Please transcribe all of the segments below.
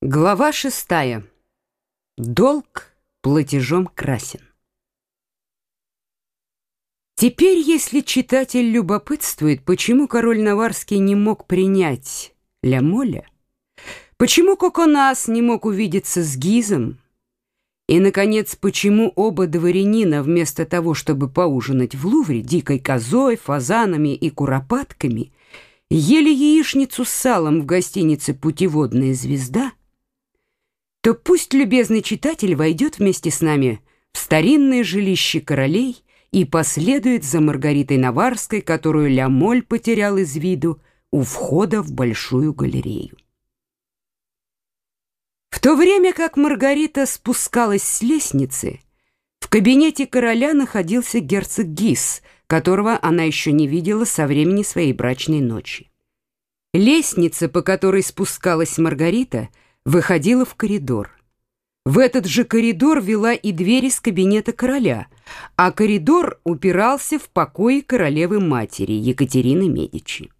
Глава шестая. Долг платежом красен. Теперь, если читатель любопытствует, почему король Наварский не мог принять Ля Моля, почему Коконас не мог увидеться с Гизом, и, наконец, почему оба дворянина, вместо того, чтобы поужинать в Лувре дикой козой, фазанами и куропатками, ели яичницу с салом в гостинице «Путеводная звезда», то пусть любезный читатель войдет вместе с нами в старинное жилище королей и последует за Маргаритой Наварской, которую Лямоль потерял из виду у входа в большую галерею. В то время как Маргарита спускалась с лестницы, в кабинете короля находился герцог Гис, которого она еще не видела со времени своей брачной ночи. Лестница, по которой спускалась Маргарита, — выходила в коридор. В этот же коридор вела и дверь из кабинета короля, а коридор упирался в покои королевы-матери Екатерины Медичи.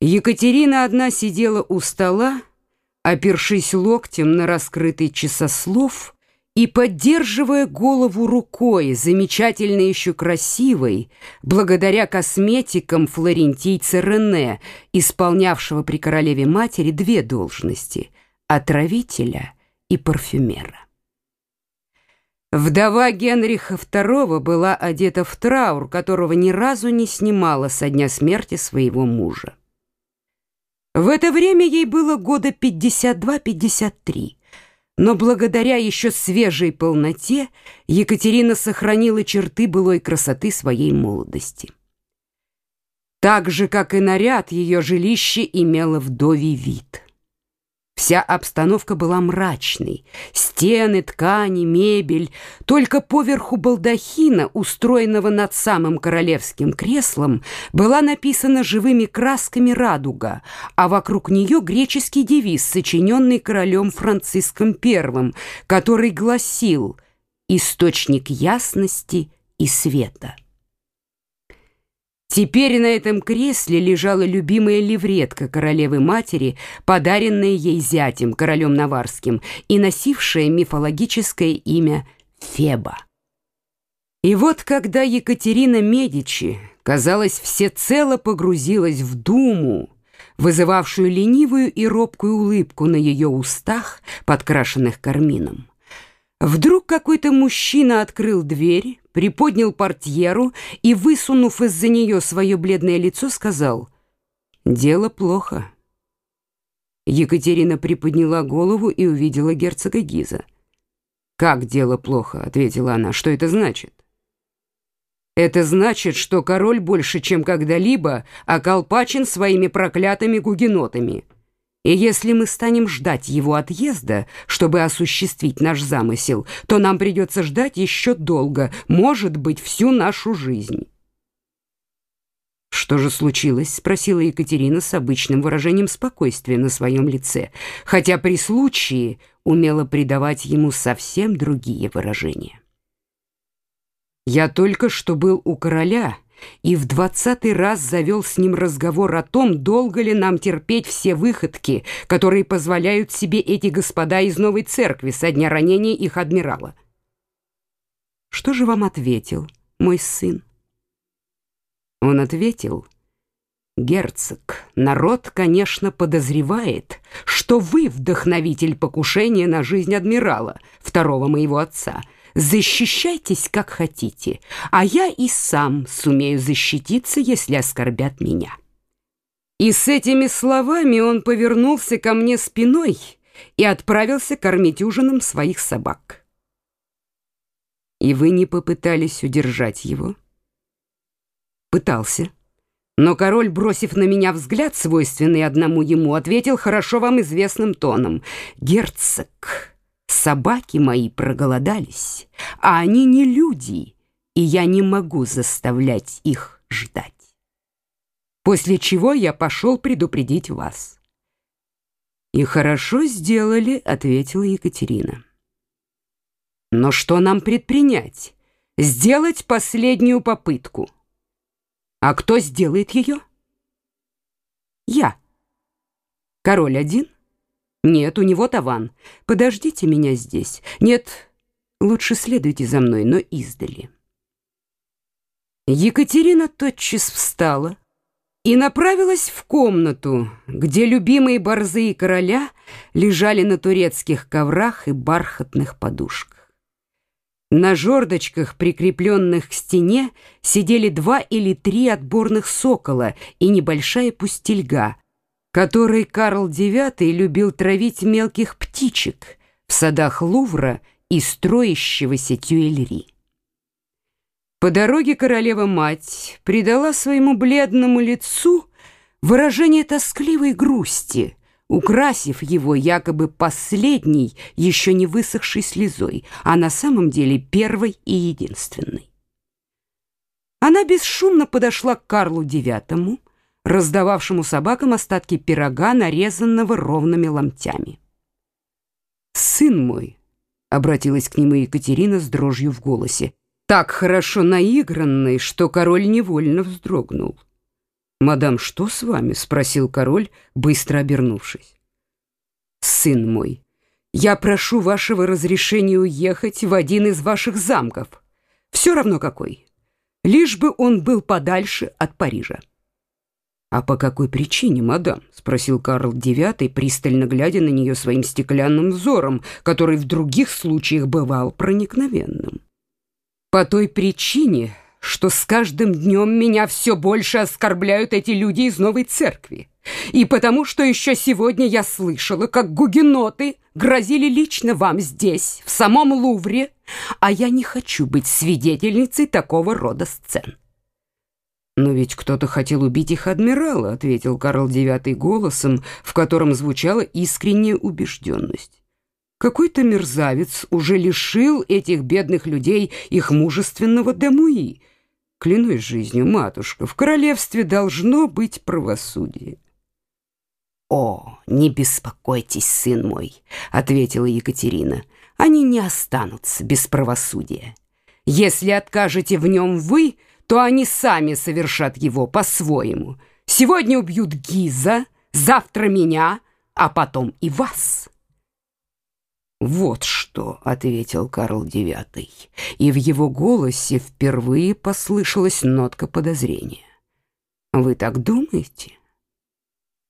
Екатерина одна сидела у стола, опершись локтем на раскрытый часослов и поддерживая голову рукой, замечательно еще красивой, благодаря косметикам флорентийца Рене, исполнявшего при королеве-матери две должности — отравителя и парфюмера. Вдова Генриха II была одета в траур, которого ни разу не снимала со дня смерти своего мужа. В это время ей было года 52-53, но благодаря еще свежей полноте Екатерина сохранила черты былой красоты своей молодости. Так же, как и наряд, ее жилище имело вдовий вид — Вся обстановка была мрачной. Стены, ткани, мебель. Только поверху балдахина, устроенного над самым королевским креслом, была написана живыми красками радуга, а вокруг нее греческий девиз, сочиненный королем Франциском I, который гласил «Источник ясности и света». Теперь на этом кресле лежала любимая левретка королевы-матери, подаренная ей зятем, королем Наварским, и носившая мифологическое имя Феба. И вот когда Екатерина Медичи, казалось, всецело погрузилась в думу, вызывавшую ленивую и робкую улыбку на ее устах, подкрашенных кармином, Вдруг какой-то мужчина открыл дверь, приподнял портьеру и, высунув из-за нее свое бледное лицо, сказал «Дело плохо». Екатерина приподняла голову и увидела герцога Гиза. «Как дело плохо?» — ответила она. «Что это значит?» «Это значит, что король больше, чем когда-либо, околпачен своими проклятыми гугенотами». И если мы станем ждать его отъезда, чтобы осуществить наш замысел, то нам придется ждать еще долго, может быть, всю нашу жизнь. «Что же случилось?» — спросила Екатерина с обычным выражением спокойствия на своем лице, хотя при случае умела придавать ему совсем другие выражения. «Я только что был у короля», и в двадцатый раз завел с ним разговор о том, долго ли нам терпеть все выходки, которые позволяют себе эти господа из новой церкви со дня ранения их адмирала. Что же вам ответил мой сын? Он ответил, «Герцог, народ, конечно, подозревает, что вы вдохновитель покушения на жизнь адмирала, второго моего отца, Защищайтесь, как хотите, а я и сам сумею защититься, если оскорбят меня». И с этими словами он повернулся ко мне спиной и отправился кормить ужином своих собак. «И вы не попытались удержать его?» «Пытался». Но король, бросив на меня взгляд, свойственный одному ему, ответил хорошо вам известным тоном. «Герцог, Собаки мои проголодались, а они не люди, и я не могу заставлять их ждать. После чего я пошел предупредить вас. «И хорошо сделали», — ответила Екатерина. «Но что нам предпринять? Сделать последнюю попытку. А кто сделает ее?» «Я. Король один, Нет, у него таван. Подождите меня здесь. Нет, лучше следуйте за мной, но издали. Екатерина тотчас встала и направилась в комнату, где любимые борзые короля лежали на турецких коврах и бархатных подушках. На жердочках, прикрепленных к стене, сидели два или три отборных сокола и небольшая пустельга, которой Карл IX любил травить мелких птичек в садах Лувра и строящегося Тюэльри. По дороге королева-мать придала своему бледному лицу выражение тоскливой грусти, украсив его якобы последней, еще не высохшей слезой, а на самом деле первой и единственной. Она бесшумно подошла к Карлу IX, раздававшему собакам остатки пирога, нарезанного ровными ломтями. «Сын мой», — обратилась к нему Екатерина с дрожью в голосе, так хорошо наигранный, что король невольно вздрогнул. «Мадам, что с вами?» — спросил король, быстро обернувшись. «Сын мой, я прошу вашего разрешения уехать в один из ваших замков, все равно какой, лишь бы он был подальше от Парижа». «А по какой причине, мадам?» — спросил Карл IX, пристально глядя на нее своим стеклянным взором, который в других случаях бывал проникновенным. По той причине, что с каждым днем меня все больше оскорбляют эти люди из новой церкви. И потому, что еще сегодня я слышала, как гугеноты грозили лично вам здесь, в самом Лувре, а я не хочу быть свидетельницей такого рода сцен. «Но ведь кто-то хотел убить их адмирала», — ответил Карл IX голосом, в котором звучала искренняя убежденность. Какой-то мерзавец уже лишил этих бедных людей их мужественного Демуи. Клянусь жизнью, матушка, в королевстве должно быть правосудие. «О, не беспокойтесь, сын мой», — ответила Екатерина. «Они не останутся без правосудия. Если откажете в нем вы, то они сами совершат его по-своему. Сегодня убьют Гиза, завтра меня, а потом и вас». «Вот что», — ответил Карл IX, и в его голосе впервые послышалась нотка подозрения. «Вы так думаете?»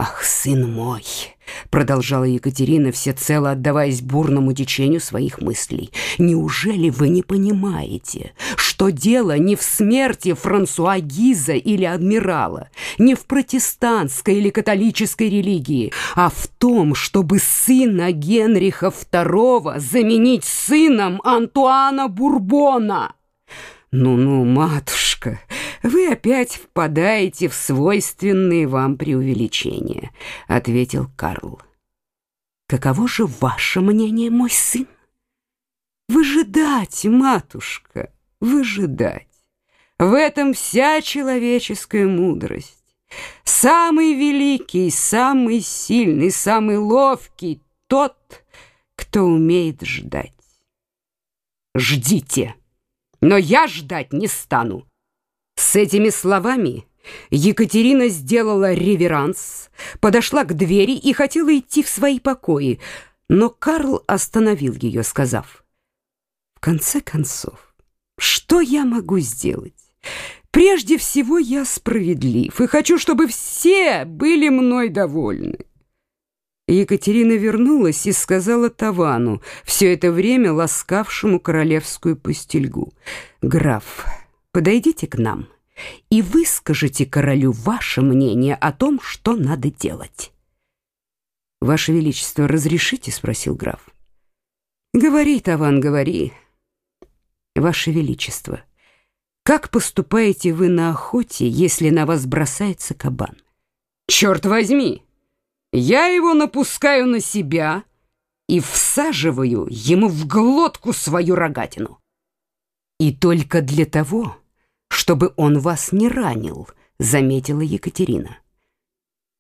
«Ах, сын мой!» — продолжала Екатерина, всецело отдаваясь бурному течению своих мыслей. «Неужели вы не понимаете, что дело не в смерти Франсуа Гиза или адмирала, не в протестантской или католической религии, а в том, чтобы сына Генриха II заменить сыном Антуана Бурбона?» «Ну-ну, матушка!» Вы опять впадаете в свойственные вам преувеличения», — ответил Карл. «Каково же ваше мнение, мой сын?» «Выжидать, матушка, выжидать. В этом вся человеческая мудрость. Самый великий, самый сильный, самый ловкий — тот, кто умеет ждать. Ждите, но я ждать не стану. С этими словами Екатерина сделала реверанс, подошла к двери и хотела идти в свои покои, но Карл остановил ее, сказав, «В конце концов, что я могу сделать? Прежде всего я справедлив и хочу, чтобы все были мной довольны». Екатерина вернулась и сказала Тавану, все это время ласкавшему королевскую постельгу, «Граф, подойдите к нам» и выскажите королю ваше мнение о том, что надо делать. «Ваше Величество, разрешите?» — спросил граф. «Говори, Таван, говори. Ваше Величество, как поступаете вы на охоте, если на вас бросается кабан?» «Черт возьми! Я его напускаю на себя и всаживаю ему в глотку свою рогатину. И только для того, чтобы он вас не ранил», — заметила Екатерина.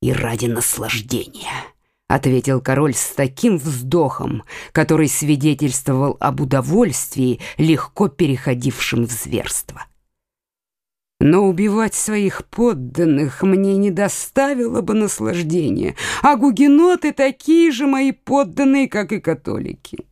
«И ради наслаждения», — ответил король с таким вздохом, который свидетельствовал об удовольствии, легко переходившем в зверство. Но убивать своих подданных мне не доставило бы наслаждения, а гугеноты такие же мои подданные, как и католики.